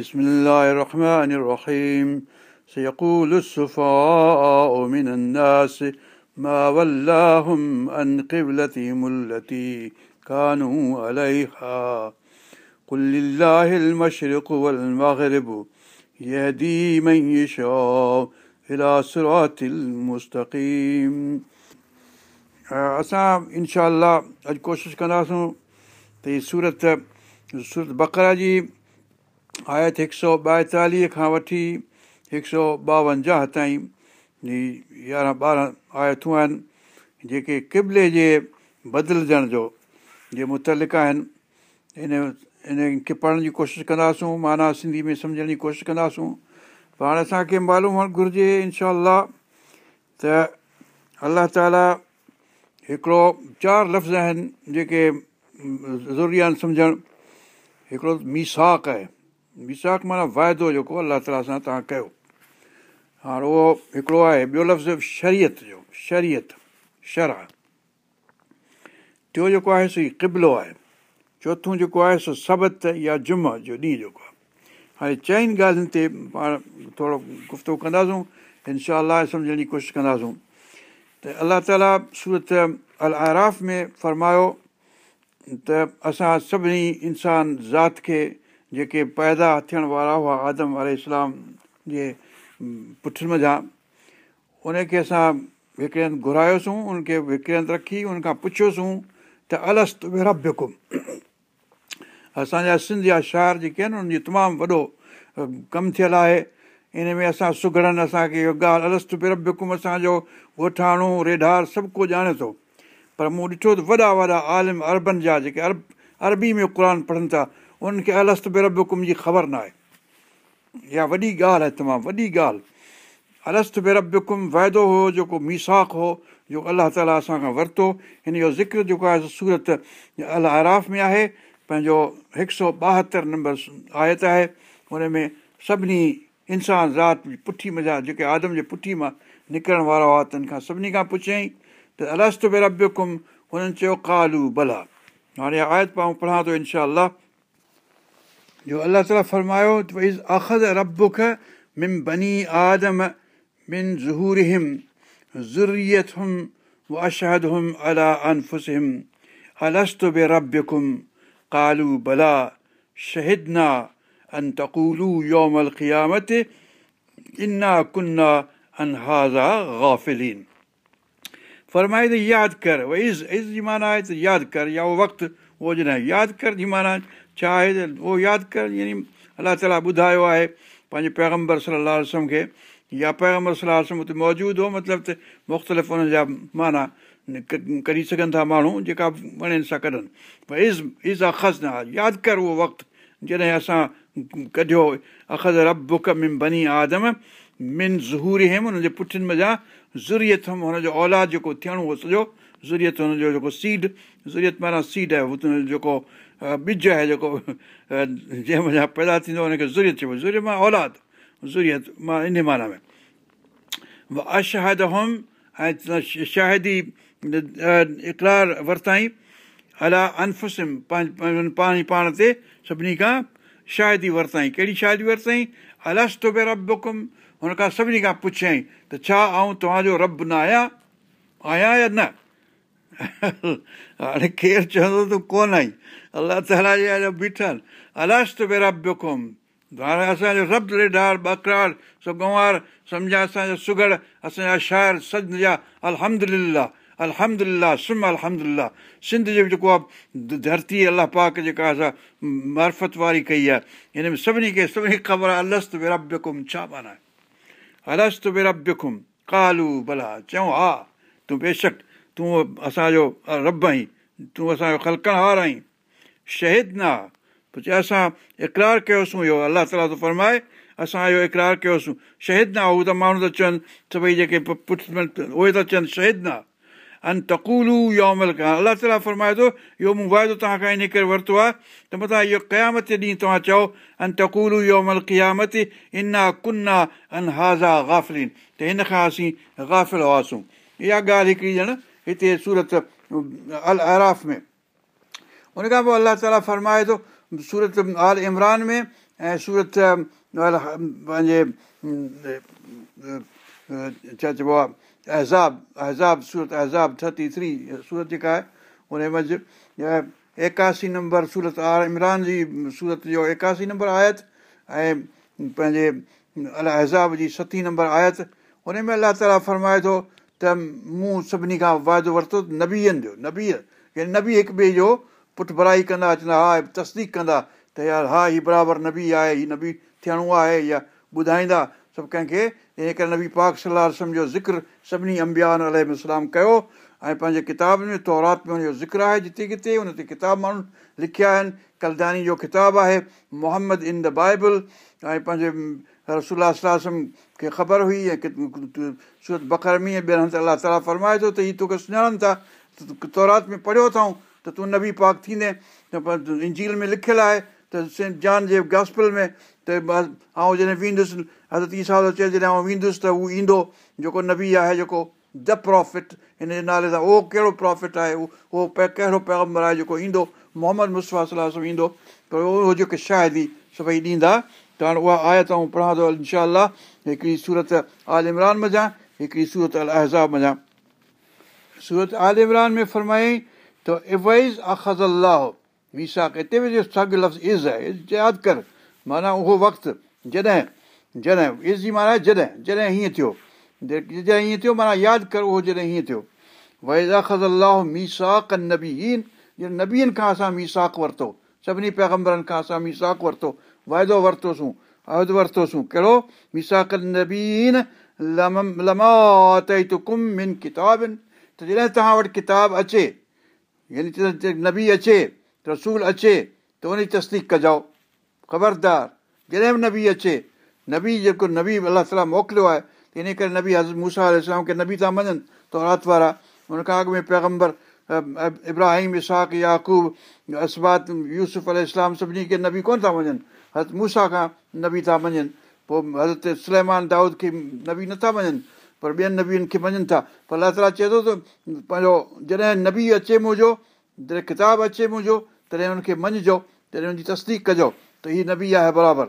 بسم الله الرحمن الرحيم سيقول السفهاء من الناس ما ولاهم عن قبلتهم التي كانوا عليها قل لله المشرق والمغرب يهدي من يشاء إلى صراط المستقيم असां इनशा अॼु कोशिशि कंदासूं त हीअ सूरत सूरत बकरा जी آيت هڪ سؤ ٻائيتاليهه کان وٺي هڪ سؤ ٻاونجاهه تائين. يارهن ٻارهن آيتون آهن جيڪي قبلي جي بدلجڻ جو جي مطلق آهن. ان ان کي پڙهڻ جي ڪوشش ڪنداسون معنيٰ سنڌي ۾ سمجهڻ جي ڪوشش ڪنداسون. پر هاڻي اسان کي معلوم هئڻ گهرجي انشا ته الله تالا هڪڙو چار لفظ آهن جيڪي ضروري آهن سمجهڻ هڪڙو ميساڪ آهي ميساڪ معنيٰ واعدو جيڪو الله تالا سان توهان ڪيو هاڻي اهو هڪڙو آهي ٻيو لفظ شرييت جو شرييت شرا ٽيون جيڪو آهي سو هيءُ قبلو آهي چوٿون جيڪو آهي سو سبت يا جم جو ڏينهن جيڪو آهي هاڻي چئن ڳالهين تي پاڻ ٿورو گفتو ڪنداسون انشا سمجهڻ جي ڪوشش ڪنداسون ته الله تالا سورت ال آراف ۾ فرمايو ته اسان سڀني انسان ذات کي جيڪي پيدا ٿيڻ وارا هئا آدم ال اسلام جي پٺين مٿان ان کي اسان هڪڙي هنڌ گهرايوسين ان کي هڪڙي هنڌ رکي ان کان پڇيوسين ته الست ربيڪم اسان جا سنڌ جا شهر جيڪي آهن ان جو تمام وڏو ڪم ٿيل آهي. ان ۾ اسان سگهڙن اسان کي اهو ڳالهه الست بربڪم اسان جو ڳوٺاڻو ريڍار سڀ ڪو ڄاڻي ٿو. پر مون ڏٺو ته وڏا وڏا عالم اربن جا جيڪي ارب عربي ۾ قر پڙهن ٿا انهن کي الست بربڪم جي خبر نه آهي اها وڏي ڳالهه آهي تمام وڏي ڳالهه الست بربڪم واعدو هو جيڪو ميساڪ هو جيڪو الله تالا اسان کان ورتو. هن جو ذڪر جيڪو آهي سورت ال آراف ۾ آهي پنهنجو هڪ سؤ ٻاهتر نمبر آيت آهي هن ۾ سڀني انسان ذات پٺي مزا جيڪي آدم جي پٺي مان نڪرڻ وارا هئا تن کان سڀني کان پڇيئين ته الست بربڪم هنن چيو ڪالو ڀلا هاڻي آيت پڙهان ٿو انشا جو الله تالا فرمايو اخذ ربک مم بني آدم من ظهور هم زريت هم و اشهد هم الا انفسهم الست بربڪم ڪالو ڀلا شهدنا ان تقولو يوم قيامت انا ڪنا ان هازا گافلين فرمائي ته ياد ڪر ڀئي از از جي معنيٰ آهي ته ياد ڪر يا اهو وقت اهو جڏهن ياد ڪر جي معنيٰ ڇا آهي ته اهو ياد ڪر يعني الله تالا ٻڌايو آهي پنهنجي پيگمبر صلاح رسم کي يا پيگمبر صلاح رسم هتي موجود هو مطلب ته مختلف هن جا معنيٰ ڪڍي سگهن ٿا ماڻهو جيڪا وڻن سان ڪڍن. ڀئي از از اخذ نه ياد ڪر اهو وقت جڏهن اسان ڪڍيو اخذ رب بک من بني آدم من ظهور هم هن جي پٺين مزا زريت هم هن جو اولاد جيڪو ٿيڻو سڄو زريت هن جو جيڪو سيڊ زريت معنيٰ سيڊ آهي جيڪو ٻج آهي جيڪو جنهن مزا پيدا ٿيندو هن کي زريت چئبو مان اولاد زريت مان ان معنيٰ ۾ اشهد هم ۽ شاهدي اقرار ورتائي الا انفسم پنهنجي پاڻ پاڻ تي سڀني کان شاهدي ورتائي ڪهڙي شاهدي ورتائي الستو بي ربڪم هن کان سڀني کان پڇيئين ته ڇا آئون توهان جو رب نه آهيان آهيان يا نه هاڻي ڪير چوندو تون ڪونه آئي الله تالا جي بيٺل الست بي ربڪم هاڻي اسان جو رب ريڊار بڪرار سو گنوار سمجهان اسان جا سگڙ اسان جا شاعر سج جا الهمدلا الهمدلا سم الهمدلا سنڌ جو جيڪو آهي ڌرتي الله پاڪ جيڪا اسان معرفت واري ڪئي آهي هن ۾ سڀني کي سڀني خبر آهي الست بي ربڪم ڇا معنيٰ الست بي ربڪم ڪالو ڀلا چئون ها تون بيشڪ تون اسان جو رب آهين تون اسان جو خلڪڻهار آهين شهيد نه. پوءِ چئي اسان اقرار ڪيوسين اهو الله تالا ٿو فرمائي اسان اهو اقرار ڪيوسين. شهيد نه هو ته ماڻهو ٿا چون سڀئي جيڪي پٺ اهي ٿا چون شهيد نه. ان تڪولو يومل کان الله تالا فرمائي ٿو اهو مون واعدو توهان کان ان ڪري ورتو آهي ته مٿان اهو قيامت ڏينهن توهان چئو ان تڪولو يومل قيامت انا ڪنا ان هازا گافلين. ته هن کان اسين گافل هئاسين. اها ڳالهه هڪڙي ڄڻ هتي سورت ال آراف ۾. ان کان پوءِ الله تالا فرمائي ٿو سورت آل عمران ۾۽ سورت پنهنجي ڇا چئبو آهي ايهزاب ايهزاب سورت ايهزاب ٿرٽي ٿري سورت جيڪا آهي ان منجهه ايڪاسي نمبر سورت آر عمران جي سورت جو ايڪاسي نمبر آيت ۽ پنهنجي الله ايهزاب جي ستي نمبر آيت ان ۾ الله تالا فرمائي ٿو ته مون سڀني کان واعدو ورتو نبيئن جو نبيءَ نبي هڪ ٻئي جو پٺ ڀرائي ڪندا ها تصديق ڪندا ته يار ها هيءُ برابر نبي آهي هيءُ نبي ٿيڻو آهي يا ٻڌائيندا سڀ ڪنهن کي ان ڪري نبي پاڪ صلاح سمجهو ذڪر سڀني امبيا اسلام ڪيو ۽ پنهنجي ڪتاب ۾ تورات ۾ هن جو ذڪر آهي جتي ڪٿي هن تي ڪتاب ماڻهو لکيا آهن. ڪلداني جو ڪتاب آهي محمد ان دي بائيبل ۽ پنهنجي رسول کي خبر هئي ۽ سورت بڪر ۾ ٻين هنڌ الله تالا فرمائي ٿو ته هيءَ توکي سڃاڻن ٿا. تورات ۾ پڙهيو اٿئون ته تون نبي پاڪ ٿيندي ته انجيل ۾ لکيل آهي ته سينٽ جان جي گاسپل ۾ ته آئون جڏهن ويندس حضرت ئي سال چئي جڏهن آئون ويندس ته اهو ايندو جيڪو نبي آهي جيڪو دي پرافٽ هن جي نالي سان اهو ڪهڙو پرافٽ آهي اهو ڪهڙو پيگمبر آهي جيڪو ايندو محمد سان ايندو پر اهو جيڪي شايد ئي سڀئي ڏيندا ته هاڻي اها آيت آئون پڙهان ٿو انشا هڪڙي سورت آل عمران مڃان هڪڙي سورت ال اهزاب مڃان سورت آل عمران ۾ فرمائين ته اويز اخذ الله ميساڪ هتي به ساڳيو لفظ از آهي ياد ڪر معنيٰ اهو وقت جڏهن جڏهن از جي معنيٰ جڏهن جڏهن هيئن ٿيو جڏهن هيئن ٿيو معنيٰ ياد ڪر اهو جڏهن هيئن ٿيو ويز اخذ الله ميساڪ نبي نبيئن کان اسان ميساڪ ورتو سڀني پيگمبرن کان اسان ميساڪ ورتو واعدو ورتوسين عهد ورتوسين ڪهڙو ميساڪ نبين من ڪتابن ته جڏهن توهان وٽ ڪتاب اچي يعني نبي اچي رسول اچي ته ان جي تصديق ڪجو خبردار جڏهن به نبي اچي نبي جيڪو نبي الله تالا موڪليو آهي ان ڪري نبي حضرت موسيٰ اسلام کي نبي ٿا مڃن ته رات وارا هن کان اڳ ۾ پيگمبر ابراهيم اساڪ ياقوب اثبات يوسف ال سڀني کي نبي ڪونه ٿا مڃن. حضرت موسيٰ کان نبي ٿا مڃن. پوءِ حضرت سليمان دائود کي نبي نٿا مڃن پر ٻين نبين کي مڃن ٿا. پر الله تالا چئي ٿو ته پنهنجو جڏهن نبي اچي منهنجو جڏهن ڪتاب اچي منهنجو تڏهن هن کي مڃجو تڏهن هن جي تصديق ڪجو. ته هيءَ نبي آهي برابر.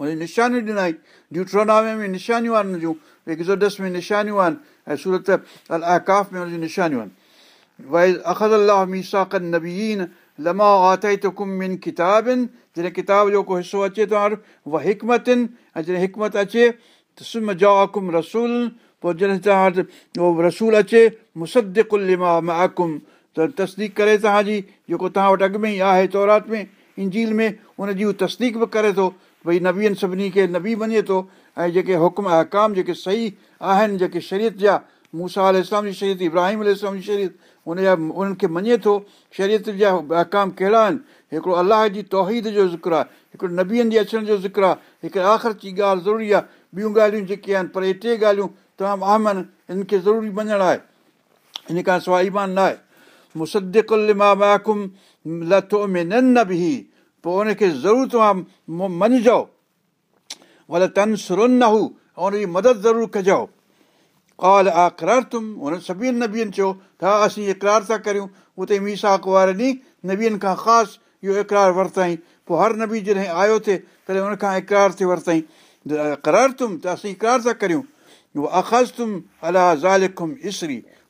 هن جي نشانيون ڏنئي. ڊيوٽرونامي ۾ نشانيون آهن هنجون ايڪزوڊس ۾ نشانيون آهن ۽ سورت ال اهڪاف ۾ هنجون نشانيون آهن. وئي اخذ الله ميساڪن نبين لما ڪمن ڪتابن جڏهن ڪتاب جو ڪو حصو اچي ٿو هاڻي اها هڪمتن ۽ جڏهن حڪمت اچي ته سم جاڪم رسول پوءِ جڏهن توهان وٽ اهو رسول اچي مسدڪلما مهڪم ته تصديق ڪري توهان جي جيڪو توهان وٽ اڳ ۾ ئي آهي تورات ۾ انجيل ۾ ان جي اها تصديق به ڪري ٿو. ڀئي نبيئن سڀني کي نبي مڃي ٿو ۽ جيڪي حڪم اهڪام جيڪي صحيح آهن جيڪي شرييت جا موسيٰ اسلام جي شرييت ابراهيم ال اسلام جي شرييت ان جا انهن کي مڃي ٿو شرييت جا اهڪام ڪهڙا آهن؟ هڪڙو الله جي توحيد جو ذڪر آهي هڪڙو نبيئن جي اچڻ جو ذڪر آهي هڪ آخر جي ڳالهه ضروري آهي. ٻيون ڳالهيون جيڪي آهن پر ٽي ڳالهيون تمام عام آهن هن کي ضروري مڃڻ آهي. ان کان سواءِ ايمان نه آهي مسدڪم لٿو ۾ نه به پوءِ ان کي ضرور توهان مڃجو ڀلي تن سرن نه هو ۽ هن جي مدد ضرور ڪجو ڪال آڪرار تم هن سڀني نبين چيو ته ڪريون خاص ورتئي پوءِ هر نبي جڏهن آيو ٿئي تڏهن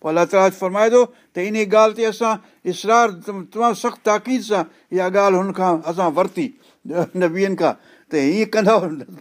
پوءِ الله تالا فرمائي ٿو ته ان ڳالهه تي اسان اسرار تمام سخت تاقيد سان اها ڳالهه هن کان اسان ورتي نبين کان ته هيئن ڪندا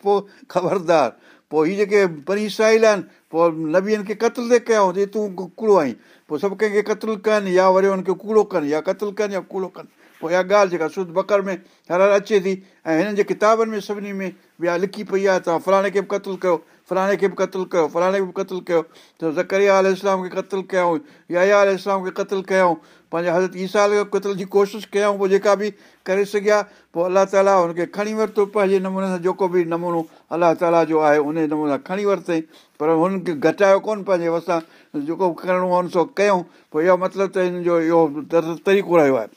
پوءِ خبردار پوءِ هيءَ جيڪي پري ساحل آهن پوءِ نبين کي قتل تي ڪيون ته تون ڪوڙو آهين پوءِ سڀ ڪنهن کي قتل ڪن يا وري هن کي ڪوڙو ڪن يا قتل ڪن يا ڪوڙو ڪن پوءِ اها ڳالهه جيڪا سد بڪر ۾ هر هر اچي ٿي ۽ هنن جي ڪتابن ۾ سڀني ۾ ٻيا لکي پئي آهي توهان فلاڻي کي به قتل ڪيو فلاڻي کي به قتل ڪيو فلاڻي کي به قتل ڪيو. ته زڪريا آل اسلام کي قتل ڪيئون يا آل اسلام کي قتل ڪيئون پنهنجي حضرت ايسا کي قتل جي ڪوشش ڪيئون پوءِ جيڪا به ڪري سگهيا پوءِ الله تالا هن کي کڻي ورتو پنهنجي نموني سان جيڪو به نمونو الله تالا جو آهي ان نموني سان کڻي ورتئين. پر هن کي گهٽايو ڪونه پنهنجي وسان جيڪو ڪرڻو آهي هن سان ڪيون. پوءِ اهو مطلب ته هن جو اهو طريقو رهيو آهي.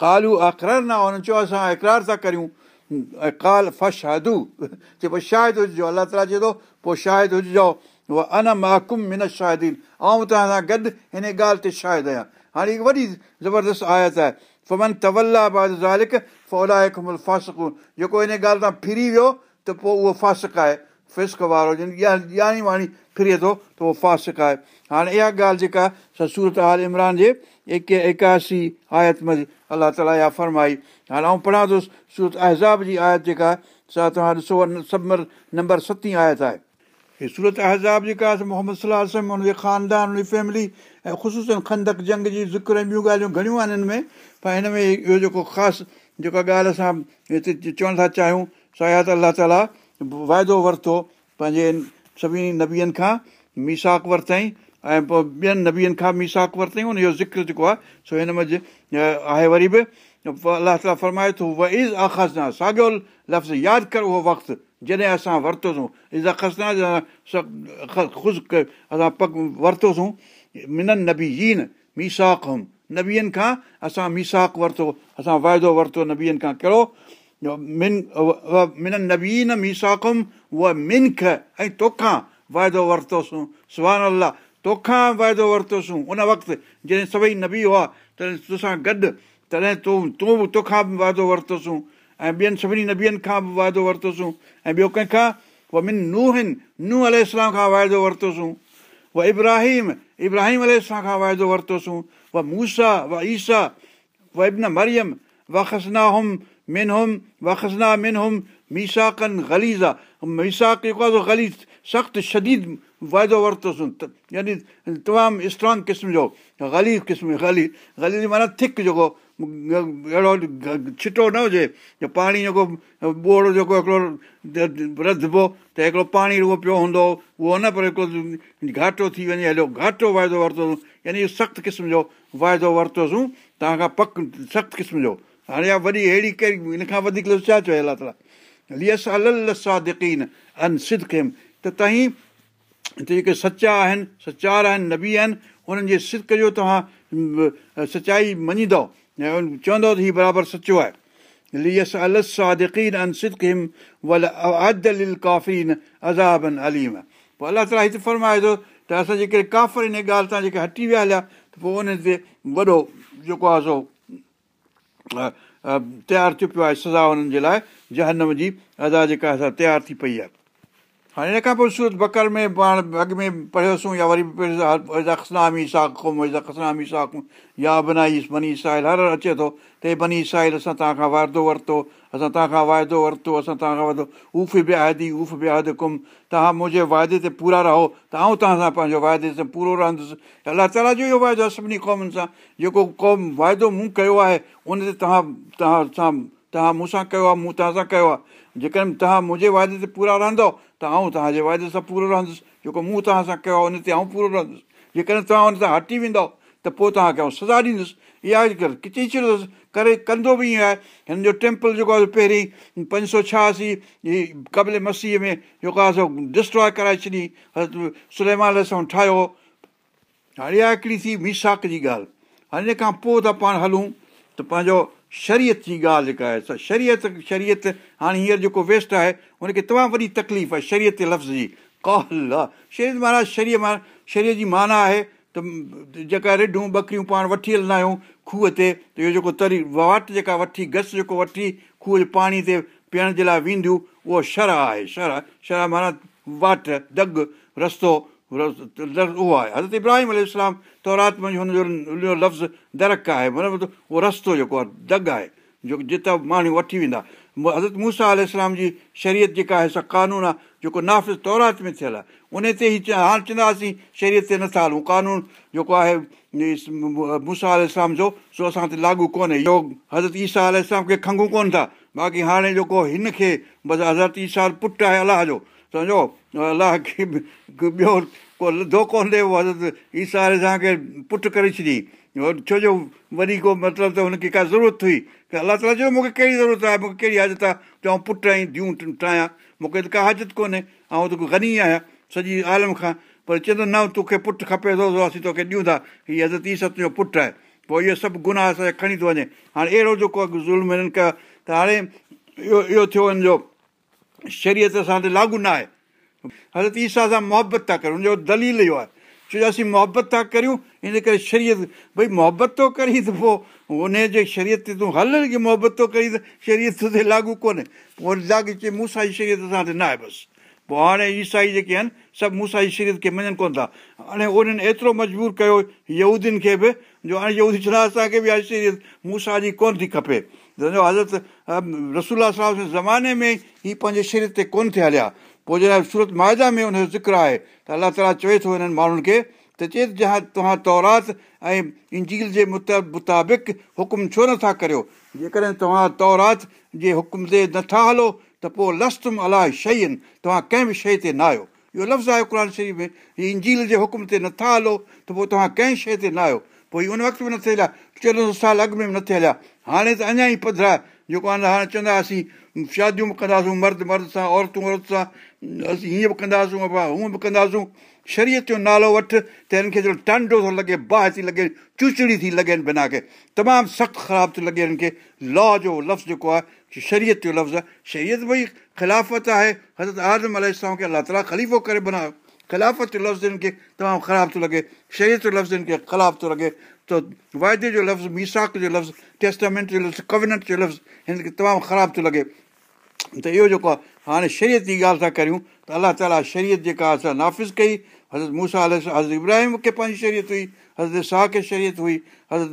ڪالو اکر نه هنن چيو اسان اقرار ٿا ڪريون ڪال فشادو چئي پوءِ شايد هججو الله تالا چئي ٿو پوءِ شايد هججو اها ان مهڪم من شايدين آئون توهان سان گڏ هن ڳالهه تي شايد آهيان هاڻي هڪ وڏي زبردست آيت آهي فمن تولا بعد زالڪ فاسڪ جيڪو ان ڳالهه تان ڦري ويو ته پوءِ اهو فاسڪ آهي فسڪ وارو جن ڄاڻي واڻي فري ٿو ته اهو فاسڪ آهي هاڻي اها ڳالهه جيڪا سورت حال عمران جي ايڪ ايڪاسي آيت ۾ الله تالا اها فرمائي هاڻي آئون پڙهان ٿو سورت اهزاب جي آيت جيڪا سا توهان ڏسو سبمر نمبر ستين آيت آهي. هيءَ سورت اهزاب جيڪا آهي محمد صلاح هن جي خاندان هن جي فيملي ۽ خشوسن کندڪ جنگ جي ذڪر ۽ ٻيون ڳالهيون گهڻيون آهن هن ۾ پر هن ۾ اهو جيڪو خاص جيڪا ڳالهه اسان هتي چوڻ ٿا چاهيون سا الله تالا واعدو ورتو پنهنجي سڀني نبين کان ميساڪ ورتئي ۽ پوءِ ٻين نبين کان ميساڪ ورتئي هن جو ذڪر جيڪو آهي سو هن ۾ آهي وري به الله تالا فرمائي ٿو اها از آخاس نه ساڳيو لفظ ياد ڪر اهو وقت جڏهن اسان ورتوسين از آخاسنا خوش اسان پڪ ورتوسين منن ميساڪ هم نبين کان اسان ميساڪ ورتو اسان واعدو ورتو نبين کان ڪهڙو من منن نبين ميساڪم اها منک ۽ توکان واعدو ورتوسين سڀاڻي الله توکان واعدو ورتوسين ان وقت جڏهن سڀئي نبي هئا تڏهن تو سان گڏ تڏهن تون تون به توکان به واعدو ورتوسين ۽ ٻين سڀني نبين کان به واعدو ورتوسين ۽ ٻيو ڪنهن کان اها من ننهن آهن ننهن ال اسلام کان واعدو ورتوسين. اها ابراهيم ابراهيم ال کان واعدو ورتوسين. اها موسيٰ اها ايسا اها ابن مريم وا کسنا وا کسنا من هم ميساڪن غليظ. آهي ميساڪ جيڪو آهي غليظ سخت شديد واعدو ورتوسين. يعني تمام اسٽرانگ قسم جو غلي قسم غلي غلي معنيٰ ٿڪ جيڪو اهڙو ڇٽو نه هجي. جو پاڻي جيڪو ٻوڙ جيڪو هڪڙو رڌبو ته هڪڙو پاڻي رڳو پيو هوندو اهو نه پر هڪڙو گهاٽو ٿي وڃي هليو گهاٽو واعدو ورتوسين. يعني سخت قسم جو واعدو ورتوسين توهان کان پڪ سخت قسم جو. هاڻي اها وڏي اهڙي ڪهڙي هن کان وڌيڪ ڇا چيو الله تالا؟ ال سادڪين ان سد کيم ته توهين هتي جيڪي سچا آهن سچار آهن نبي آهن انهن جي سڪ جو توهان سچائي مڃيندو ۽ چوندؤ ته هيءُ برابر سچو آهي ليس ال سادڪين ان سد کيم ول ازابن اليم پوءِ الله تالا هتي فرمائي ٿو ته اسان جيڪي ڪافر هن ڳالهه تان جيڪي هٽي ويا هليا ته پوءِ ان تي وڏو جيڪو آهي سو تيار ٿيو پيو آهي سزا هنن جي لاءِ جهنم جي ادا جيڪا اسان تيار ٿي پئي آهي هاڻي هن کان پوءِ سورت بڪر ۾ پاڻ اڳ ۾ پڙهيوسين يا وري کسنامي ساخم يا بنائي بني ساحل هر اچي ٿو تي بني ساحل اسان توهان کان واعدو ورتو اسان توهان کان واعدو ورتو اسان توهان کان واعدو اوف بهادي اوف بهاد ڪم توهان منهنجي وائدي تي پورا رهو ته آئون توهان سان پنهنجو وائدي تي پورو رهندس. الله تالا جو اهو واعدو آهي سڀني قومن سان جيڪو قوم واعدو مون ڪيو آهي ان تي توهان توهان سان توهان مون سان ڪيو آهي مون توهان سان ڪيو آهي. جيڪڏهن توهان منهنجي وائدي تي پورا رهندو ته آئون توهان جي وائدي سان پورو رهندس جيڪو مون توهان سان ڪيو آهي ان تي آئون پورو رهندس جيڪڏهن توهان هن تان هٽي ويندو ته پوءِ توهان کي آئون سزا ڏيندس اها ڪچي ڇڏيوس ڪري ڪندو به ائين آهي هن جو ٽيمپل جيڪو آهي پهرين پنج سؤ ڇهاسي قبل مسيح ۾ جيڪو آهي سو ڊسٽراي ڪرائي ڇڏي سليمال سان ٺاهيو هاڻي اها هڪڙي ٿي ميساڪ جي ڳالهه هن کان پوءِ ٿا پاڻ هلون ته پنهنجو شرييت جي ڳالهه جيڪا آهي شرييت شرييت هاڻي هينئر جيڪو ويسٽ آهي هن کي تمام وڏي تڪليف آهي شرييت لفظ جي. ڪهل آهي شرييت معنيٰ شرير مان شرير جي معنيٰ آهي ته جيڪا رڍون ٻڪريون پاڻ وٺي هلندا آهيون کوهه تي ته اهو جيڪو تري واٽ جيڪا وٺي گهس جيڪو وٺي کوهه جي پاڻي تي پيئڻ جي لاءِ وينديون اهو شرح آهي شرح شرح معنيٰ واٽ دگ رستو اهو آهي حضرت ابراهيم ال تورات ۾ هن جو لفظ درڪ آهي مطلب اهو رستو جيڪو آهي دگ آهي جتان ماڻهو وٺي ويندا حضرت موسيٰ ال جي شرييت جيڪا آهي سا قانون آهي جيڪو نافذ تورات ۾ ٿيل آهي ان تي ئي هاڻي چونداسين شرييت تي نٿا هلون قانون جيڪو آهي موسيٰ ال جو سو اسان تي لاڳو ڪونهي اهو حضرت ايسا ال کي کنگهون ڪونه ٿا باقي هاڻي جيڪو هن کي بس حضرت ايسا پٽ آهي الله جو سمجهو الله کي ٻيو ڪو لڌو ڪونه ڏي اهو حضرت ايسا اسان کي پٽ ڪري ڇڏي. ڇو جو وري ڪو مطلب ته هن کي ڪا ضرورت هئي. ڪه الله تالا چيو مون کي ڪهڙي ضرورت آهي؟ مون کي ڪهڙي هازت آهي؟ چئون پٽ ۽ ڌيءَ ٺاهيان. مون کي ته ڪا هازت ڪونهي. ۽ ته گني آهيان سڄي عالم کان. پر چوندو نه توکي پٽ کپي ٿو اسين توکي ڏيون ٿا. هيءَ حضرت ئي تنهنجو پٽ آهي. پوءِ اهو سڀ گناهه اسان کي کڻي ٿو وڃي. هاڻي اهڙو جيڪو آهي ظلم هنن ڪيو ته هاڻي اهو اهو ٿيو هن جو شرييت اسان تي لاڳو نه آهي. حضرت ايسا سان محبت ٿا ڪن هن جو دليل اهو آهي. ڇو جو اسين محبت ٿا ڪريون ان ڪري شرييت ڀئي محبت ٿو ڪري ته پوءِ ان جي شرييت تي تون هل ڪه محبت ٿو ڪري ته شرييت تي لاڳو ڪونهي. پوءِ لاڳي چئي مون سان جي شرييت اسان وٽ نه آهي بس. پوءِ هاڻي عيسائي جيڪي آهن سڀ مون سان جي شرييت کي مڃن ڪونه ٿا. هاڻي انهن ايترو مجبور ڪيو يودين کي به جو هاڻي يودي ڇڏا اسان کي به شرييت مون سان جي ڪونه ٿي کپي حضرت رسولا صاحب جي زماني ۾ هي پنهنجي شرير تي ڪونه ٿيا هليا. پوءِ جڏهن سورت مائدا ۾ هن جو ذڪر آهي ته الله تالا چوي ٿو هنن ماڻهن کي ته چئي جها توهان تورات ۽ انجيل جي مت مطابق حڪم ڇو نٿا ڪريو؟ جيڪڏهن توهان تورات جي حڪم تي نٿا هلو ته پوءِ لستم الله شيءِ آهن توهان ڪنهن به شيءِ تي نه آهيو. اهو لفظ آهي قر شريف ۾. هيءَ انجيل جي حڪم تي نٿا هلو ته پوءِ توهان ڪنهن شيءِ تي نه آهيو. پوءِ ان وقت به نه ٿيل آهي چوڏهن سؤ سال اڳ ۾ به نه ٿيل آهي هاڻي ته اڃا ئي پڌرا جيڪو آهي هاڻي چوندا هئاسين شاديون به ڪنداسين مرد مرد سان عورتون عورت سان اسين هيئن به ڪنداسين هونئن به ڪنداسين. شرييت جو نالو وٺ ته هنن کي ٽانڊو ٿو لڳي باهه ٿي لڳي چوچڙي ٿي لڳين بنا کي. تمام سخت خراب ٿو لڳي هنن کي. لا جو لفظ جيڪو آهي شرييت جو لفظ آهي. شرييت ڀئي خلافت آهي حضرت اعظم ال کي الله تالا خليفو ڪري بنايو خلافت جو لفظ هنن کي تمام خراب ٿو لڳي شرييت جو لفظ هن کي خلاف ٿو لڳي ته وائدي جو لفظ ميساڪ جو لفظ ٽيسٽامينٽ جو لفظ ڪونٽ جو لفظ هن کي تمام خراب ٿو لڳي ته اهو جيڪو آهي هاڻي شرييت جي ڳالهه ٿا ڪريون ته الله تالا شرييت جيڪا اسان نافذ ڪئي حضرت موسيٰ حضرت ابراهيم کي پنهنجي شرييت هئي حضرت شاهه کي شرييت هئي حضرت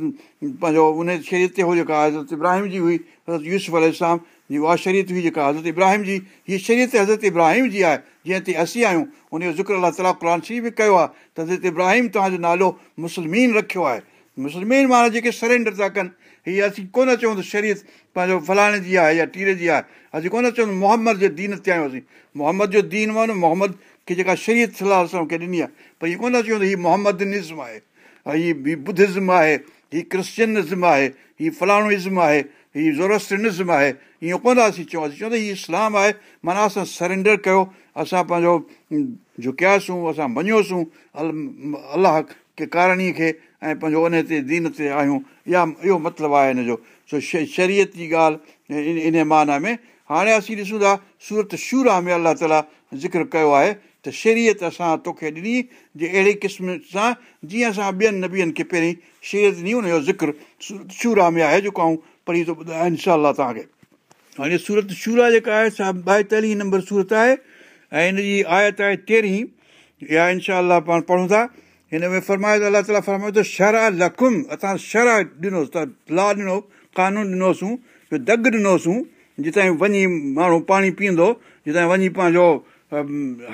پنهنجو ان شرييت تي هو جيڪا حضرت ابراهيم جي هئي حضرت يوز الارم جي اها شرييت هئي جيڪا حضرت ابراهيم جي هيءَ شرييت حضرت ابراهيم جي آهي جيئن تي اسين آهيون ان جو ذڪر الله تالا قر شي به ڪيو آهي ته حضرت ابراهيم توهان جو نالو مسلمين رکيو آهي. مسلمان معنيٰ جيڪي سرينڊر ٿا ڪن هيءَ اسين ڪونه چئون ته شرييت پنهنجو فلاڻي جي آهي يا ٽيري جي آهي اسين ڪونه چئون محمد جي دين تي آهيون اسين. محمد جو دين مانو محمد کي جيڪا شرييت صلاح اسان کي ڏني آهي پر هيءَ ڪونه چئون ته هيءَ محمد نظم آهي هيءَ هيءَ آهي هيءَ ڪرشچنزم آهي هيءَ فلاڻو عزم آهي هيءَ زورسٽنزم آهي ائين ڪونه ٿا اسين چئون ته هيءَ اسلام آهي معنيٰ اسان سرينڊر ڪيو اسان پنهنجو جهڪياسين اسان مڃيوسين ال الله ڪي ڪارڻيءَ کي ۽ پنهنجو ان تي دين تي آهيون اها اهو مطلب آهي هن جو سو شرييت جي ڳالهه ان معنيٰ ۾ هاڻي اسين ڏسون ٿا سورت شورا ۾ الله تالا ذڪر ڪيو آهي ته شرييت اسان توکي ڏني جي اهڙي قسم سان جيئن اسان ٻين نبين کي پهرين شرييت ڏني هن جو ذڪر شورا ۾ آهي جيڪو آئون پڙهي ٿو ٻڌايان انشا توهان کي. هاڻي سورت شورا جيڪا آهي سا ٻائيتاليهه نمبر سورت آهي ۽ هن جي آيت آهي تيرهين. اها انشا پاڻ پڙهون ٿا. هن ۾ فرمايو ته الله تالا فرمايو ته شرا لکم اسان شرا ڏنوس ته لا ڏنو قانون ڏنوسين دگ ڏنوسين جتان وڃي ماڻهو پاڻي پيئندو جتان وڃي پنهنجو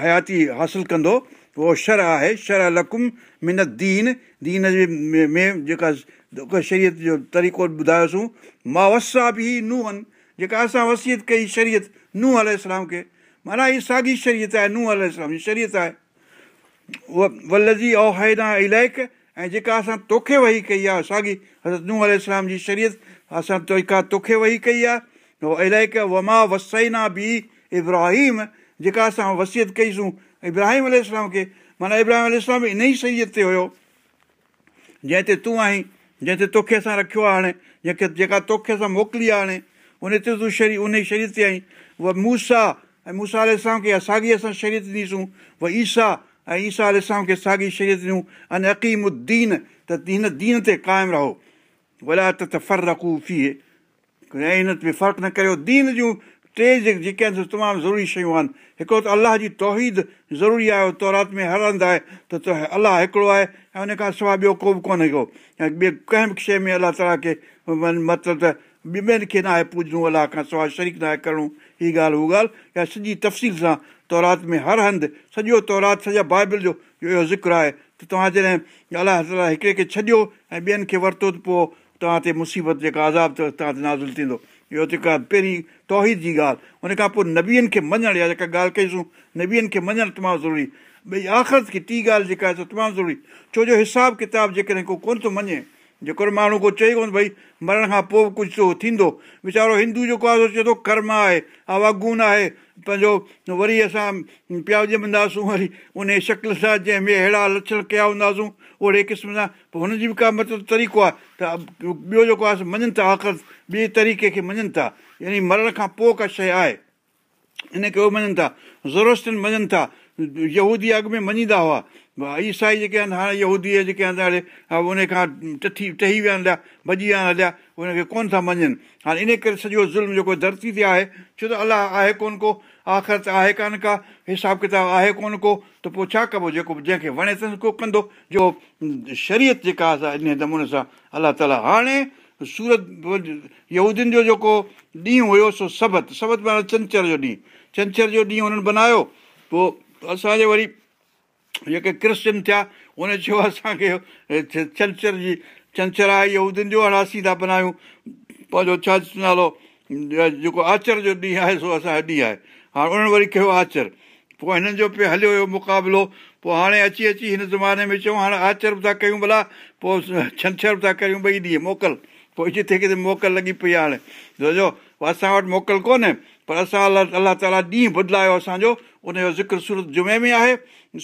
حياتي حاصل ڪندو اهو شر آهي شر لڪم من دين. دين جي ۾ جيڪا شرييت جو طريقو ٻڌايوسين مان وسا به ننهن. جيڪا اسان وسيت ڪئي شرييت ننهن ال کي. معنيٰ هيءَ ساڳي شرييت آهي ننهن ال جي شرييت آهي. اها ولزي اوهيدا الائق ۽ جيڪا اسان توکي ويهي ڪئي آهي ساڳي حضرت ننهن ال جي شرييت اسان جيڪا توکي ويهي ڪئي آهي اها الائق وما وسينا به ابراهيم. جيڪا اسان وسيت ڪئيسون ابراهيم ال کي معنيٰ ابراهيم ال ان ئي شرييت تي هيو. جنهن تي تون آهين جنهن تي توکي اسان رکيو آهي هاڻي جنهن کي جيڪا توکي اسان موڪلي آهي هاڻي ان تي تون شري ان ئي شريت تي آهين. اها موسيٰ ۽ موسيٰ ال کي ساڳي اسان شرييت ڏينديسون اها ايسا ۽ ايسا ال کي ساڳي شرييت ڏيون اني اقيم ادين ته هن دين تي قائم رهو. ڀلا ته ڦر رکو في ۽ هن تي فرق نه ڪريو. دين جون ٽي جيڪي آهن تمام ضروري شيون آهن. هڪڙو ته الله جي توحيد ضروري آهي تورات ۾ هر هنڌ آهي ته الله هڪڙو آهي ۽ ان کان سواءِ ٻيو ڪو به ڪونهي ڪو. ۽ ٻئي ڪنهن به شيءِ ۾ الله تالا کي مطلب ته ٻين کي نه آهي پوڄڻو الله کان سواءِ شريڪ نه آهي ڪرڻو هيءَ ڳالهه هو ڳالهه. يا سڄي تفصيل سان تورات ۾ هر هنڌ سڄو تورات سڄا بائيبل جو اهو ذڪر آهي ته توهان جڏهن الله تالا هڪڙي کي ڇڏيو ۽ ٻين کي ورتو ته پوءِ توهان تي مصيبت جيڪا آزاب توهان تي نازل ٿيندو اهو جيڪا پهرين توحيد جي ڳالهه. ان کان پوءِ نبين کي مڃڻ يا جيڪا ڳالهه ڪئيسون نبين کي مڃڻ تمام ضروري. ڀئي آخرت کي ٽي ڳالهه جيڪا آهي تمام ضروري. ڇو جو حساب ڪتاب جيڪڏهن ڪو ڪونه ٿو مڃي جيڪو ماڻهو ڪو چئي ڪونه ڀئي مرڻ کان پوءِ ڪجهه ٿيندو. ويچارو هندو جيڪو آهي چئي ٿو ڪرم آهي آواگن آهي پنهنجو وري اسان پيا ڄمنداسون وري ان شڪل سان جنهن ۾ اهڙا لڪشڻ ڪيا هونداسين اوهڙي قسم سان پوءِ هن جي به ڪا مطلب طريقو آهي ته ٻيو جيڪو آهي مڃن ٿا آخر ٻئي طريقي کي مڃن ٿا. يعني مرڻ کان پوءِ ڪا شيءِ آهي ان کي اهي مڃن ٿا. ضرورتن مڃن ٿا. يهودي اڳ ۾ مڃيندا هئا عيسائي جيڪي آهن هاڻي يهودي جيڪي آهن هاڻي ان کان ٽٺي ٽهي ويا آهن ڀڄي ويا آهن هليا ان کي ڪونه ٿا مڃن هاڻي ان ڪري سڄو ظلم جيڪو ڌرتي تي آهي ڇو ته الله آهي ڪونه ڪو آخر ته آهي ڪانه ڪا حساب ڪتاب آهي ڪونه ڪو ته پوءِ ڇا ڪبو جيڪو جنهن کي وڻي اٿس ڪو ڪندو جو شرييت جيڪا آهي ان نموني سان الله تالا هاڻي سورت يهودين جو جيڪو ڏينهن هيو سو سبت سبت معنيٰ ڇنڇر جو ڏينهن ڇنڇر جو ڏينهن هنن بنايو پوءِ اسان جي وري جيڪي ڪرسچن ٿيا ان چيو اسان کي ڇنڇر جي ڇنڇر آهي يهودين جو هاڻي اسين ٿا بنايون پنهنجو ڇا نالو جيڪو آچر جو ڏينهن آهي سو اسان جو ڏينهن آهي. هاڻي انهن وري ڪيو آچر؟ پوءِ هنن جو پيو هليو هيو مقابلو. پوءِ هاڻي اچي اچي هن زماني ۾ چئون هاڻي آچر به ٿا ڪيون ڀلا پوءِ ڇنڇر به ٿا ڪيون ٻئي ڏينهن موڪل. پوءِ جٿي ڪٿي موڪل لڳي پئي آهي هاڻي. ڇو اسان وٽ موڪل ڪونهي پر اسان الله الله تالا ڏينهن بدلايو اسان جو ان جو ذڪر سورت جمعي ۾ آهي.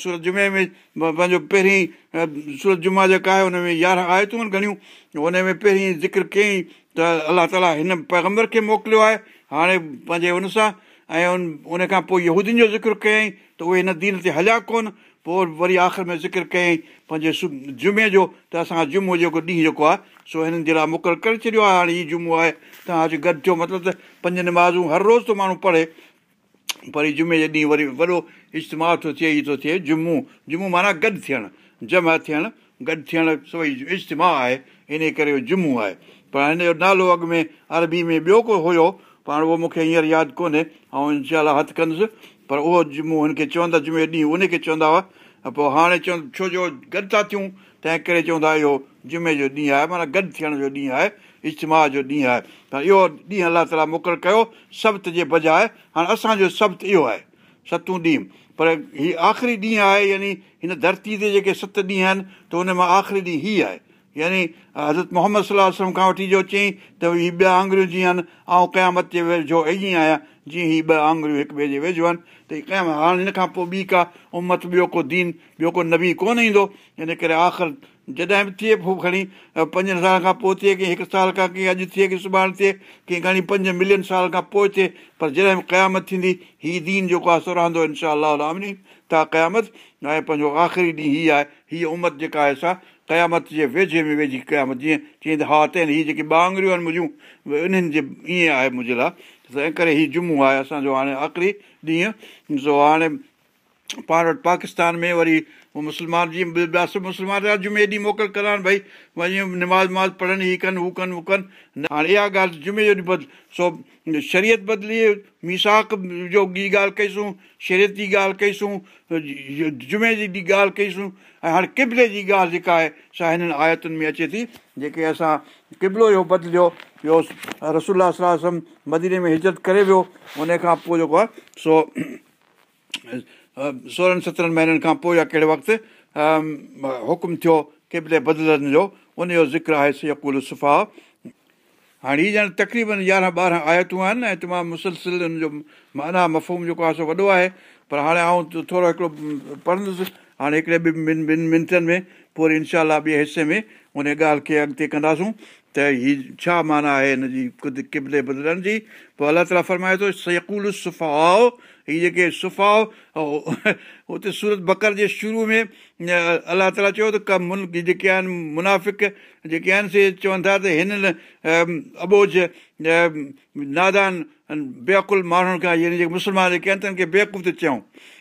سورت جمعي ۾ پنهنجو پهرين سورت جمع جيڪا آهي هن ۾ يارهن آيتون آهن گهڻيون هن ۾ پهرين ذڪر ڪيئين ته الله تالا هن پيگمبر کي موڪليو آهي. هاڻي پنهنجي هن سان ۽ ان ان کان پوءِ يهودين جو ذڪر ڪيئين ته اهي هن دين تي هليا ڪونه. پوءِ وري آخر ۾ ذڪر ڪيئين پنهنجي س جمعي جو ته اسان جمعو جيڪو ڏينهن جيڪو آهي سو هنن جي لاءِ مقرر ڪري ڇڏيو آهي. هاڻي هيءُ جمعو آهي توهان اڄ گڏ ٿيو مطلب ته پنج نمازون هر روز ٿو ماڻهو پڙهي وري جمعي جي ڏينهن وري وڏو اجتماهه ٿو ٿئي ئي ٿو ٿئي جمو جمو معنيٰ گڏ ٿيڻ جمع ٿيڻ گڏ ٿيڻ سڀئي اجتماهه آهي ان ڪري جمو آهي. پر هن جو نالو اڳ ۾ عربي ۾ ٻيو ڪو هيو پاڻ اهو مون کي هينئر ياد ڪونهي ۽ انشا هٿ ڪندس پر اهو جمعو هن کي چوندا جمعي ڏينهن ان کي چوندا هئا. پوءِ هاڻي چون ڇو جو گڏ ٿا ٿيون تنهن ڪري چوندا اهو جمعي جو ڏينهن آهي معنيٰ گڏ ٿيڻ جو ڏينهن آهي اجتماهه جو ڏينهن آهي. ته اهو ڏينهن الله تالا مقرر ڪيو سبت جي بجاءِ هاڻي اسان جو سبت اهو آهي ستون ڏينهن. پر هيءُ آخري ڏينهن آهي يعني هن ڌرتي تي جيڪي ست ڏينهن آهن ته هن مان آخري ڏينهن هيءُ آهي. يعني حضرت محمد صلاح کان وٺي جو چئي ته هيءَ ٻيا آڱريون جيئن آهن ۽ قيامت جي ويجهو ائين آهيان جيئن هيءَ ٻه آڱريون هڪ ٻئي جي ويجهو آهن. ته قيام هاڻي هن کان پوءِ ٻي ڪا امت ٻيو ڪو دين ٻيو ڪو نبي ڪونه ايندو. ان ڪري آخر جڏهن به ٿئي پوءِ کڻي پنجن سال کان پوءِ ٿئي ڪه هڪ سال کان ڪه اڄ ٿئي ڪه سڀاڻي ٿئي ڪه گهڻي پنج ملين سال کان پوءِ ٿئي پر جڏهن به قيامت ٿيندي هيءُ دين جيڪو آهي سو رهندو انشا آمني. ته قيامت ۽ پنهنجو آخري ڏينهن هيءَ آهي هيءَ امت جيڪا آهي سا قيامت جي ويجهي ۾ ويجهي قيامت جيئن چئي ته ها ته هيءَ جيڪي آڱريون آهن منهنجون انهن جي ائين آهي منهنجي لاءِ. تنهن ڪري هيءُ جمعو آهي اسان جو هاڻي آخري ڏينهن. سو هاڻي پاڻ وٽ پاڪستان ۾ وري اهو مسلمان جيئن ٻيا سڀ مسلمان جمعي ڏينهن موڪل ڪندا ڀئي وڃي نماز وماز پڙهن هيءَ ڪن هو ڪن هو ڪن. هاڻي اها ڳالهه جمعي جو ڏينهن بد سو شرييت بدلي ميساڪ جو ٻي ڳالهه ڪئيسون شرييت جي ڳالهه ڪئيسون جمعي جي ڳالهه ڪئيسون ۽ هاڻي ڪبلي جي ڳالهه جيڪا آهي سا هنن آيتن ۾ اچي ٿي جيڪي اسان ڪبلو جو بدليو ٻيو صلاح مديني ۾ حجت ڪري ويو ان کان پوءِ جيڪو آهي سو سورهنن سترهن مهينن کان پوءِ يا ڪهڙي وقت حڪم ٿيو ڪبلي بدلن جو ان جو ذڪر آهي سيڪل صفحا هاڻي هيءَ ڄڻ تقريبن يارهن ٻارهن آيتون آهن ۽ تمام مسلسل هن جو معنيٰ مفوم جيڪو آهي سو وڏو آهي پر هاڻي آئون ٿورو هڪڙو پڙهندس هاڻي هڪڙي ٻن ٻن منٽن ۾ پوءِ وري انشا ٻئي حصي ۾ ان ڳالهه کي اڳتي ڪنداسون ته هيءَ ڇا معنيٰ آهي هن جي خود قبلي بدلن جي پوءِ الله تالا فرمائي ٿو سيڪل سفائو هيءَ جيڪي سفائو هتي سورت بڪر جي شروع ۾ الله تالا چيو ته ڪا ملڪ جيڪي آهن منافڪ جيڪي آهن سي چون ٿا ته هنن ابوج نادان بيوڪل ماڻهن کان يعني جيڪي مسلمان جيڪي آهن ته بيوقوف ته چيون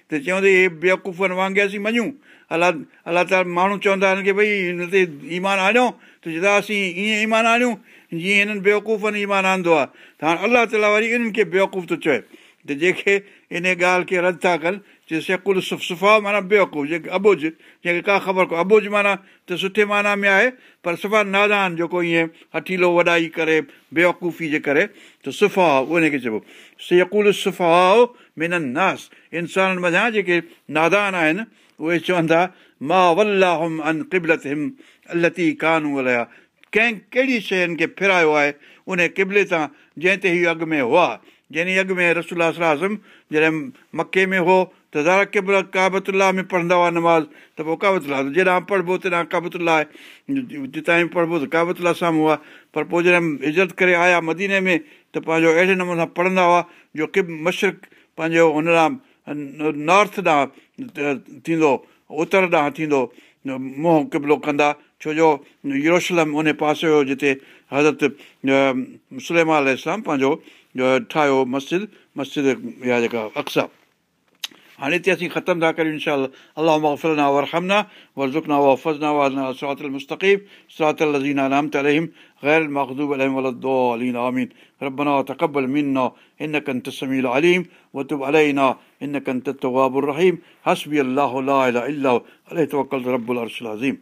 ته ته اهي بيوڪوفن وانگر اسين مڃون. الله الله تالا ماڻهو چوندا آهن ڪه ڀئي هن تي ايمان آڻيو ته چوندا اسين ائين ايمان آڻيون جيئن هنن بيوڪوفن ايمان آندو آهي. ته هاڻي الله تالا وري انهن کي بيوقوف ٿو چئي ته جيڪي ان ڳالهه کي رد ٿا ڪن چئي شيڪل صفحا معنيٰ بيوقوف جيڪي ابوج جنهن کي ڪا خبر ڪونهي ابوج معنيٰ ته سٺي معنيٰ ۾ آهي پر صفحا نادان جيڪو ائين هٿيلو وڏائي ڪري بيوڪوفي جي ڪري ته صفحا ان کي چئبو. شيڪل صفحا منن ناس انسانن مٿان جيڪي نادان آهن اهي چوندا مان ولاهم ان قبلت هم التي ڪانو الايا ڪنهن ڪهڙي شين کي فرايو آهي ان قبلي تان جنهن تي هيءَ اڳ ۾ هئا جنهن اڳ ۾ رسولا صلاح جڏهن مڪي ۾ هو ته زارا قبل ڪابتلا ۾ پڙهندا هئا نماز ته پوءِ ڪابتلا جيڏان پڙهبو تيڏان ڪابتلا آهي جتان به پڙهبو ته ڪابتلا سامهون آهي پر پوءِ جڏهن عزت ڪري آيا مديني ۾ ته پنهنجو اهڙي نموني سان پڙهندا هئا جو ڪه مشرق پنهنجو هن لاءِ نارٿ ڏانهن ٿيندو اتر ڏانهن ٿيندو منهن ڪبلو ڪندا ڇو جو يروشلم ان پاسي هيو جتي حضرت سليما اسلام پنهنجو ठाहियो मस्जिद मस्जिद इहा जेका अक्सा हाणे हिते असीं ख़तमु था करियूं इनशा अलाह मफ़लना वरहमना वरज़ुकना वफ़ज़ना वालना सरात المستقيم صراط الذين أنعمت عليهم غير المغضوب عليهم ولا الضالين آمين ربنا تقبل منا إنك أنت السميع العليم وتب علينا إنك أنت التواب الرحيم حسبي الله لا إله إلا هو عليه توكلت رب العرش العظيم